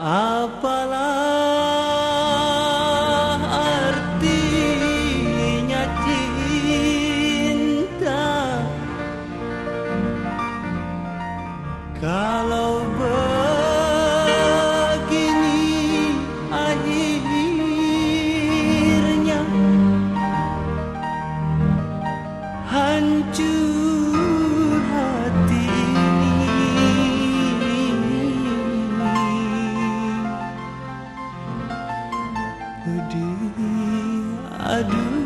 Apalah pedih